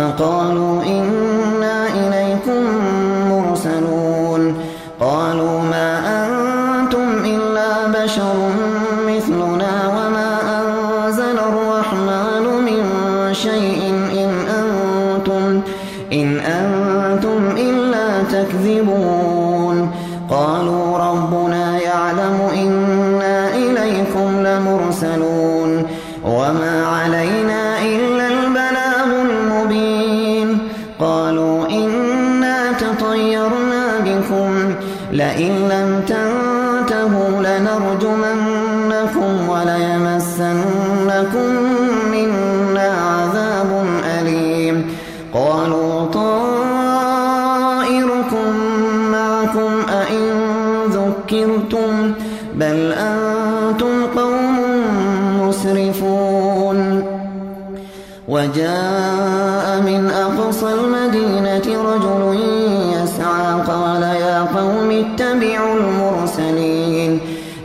فقالوا إنا إليكم مرسلون. قالوا ما أنتم إلا بشر مثلنا وما أنزل الرحمن من شيء بكم لئن لم تنتهوا لنرجمنكم وليمسنكم منا عذاب أليم. قالوا طائركم معكم أئن ذكرتم. بل أنتم قوم مسرفون. وجاء من أقصى المدينة رجل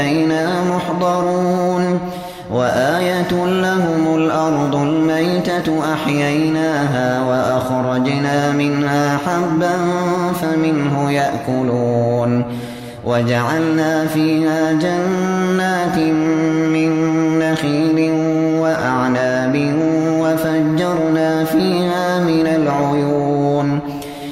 لدينا محضرون. وآية لهم الأرض الميتة أحييناها وأخرجنا منها حبا فمنه يأكلون. وجعلنا فيها جنات من نخيل وأعناب وفجرنا فيها من العيون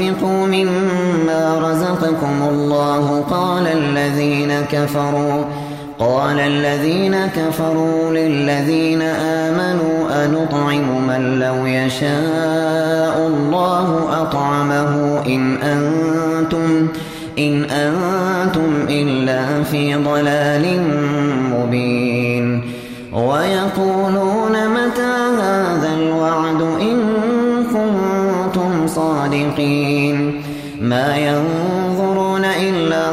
أنفقوا مما رزقكم الله. قال الذين كفروا قال الذين كفروا للذين آمنوا أنطعم من لو يشاء الله أطعمه إن أنتم إن أنتم إلا في ضلال مبين. ويقولون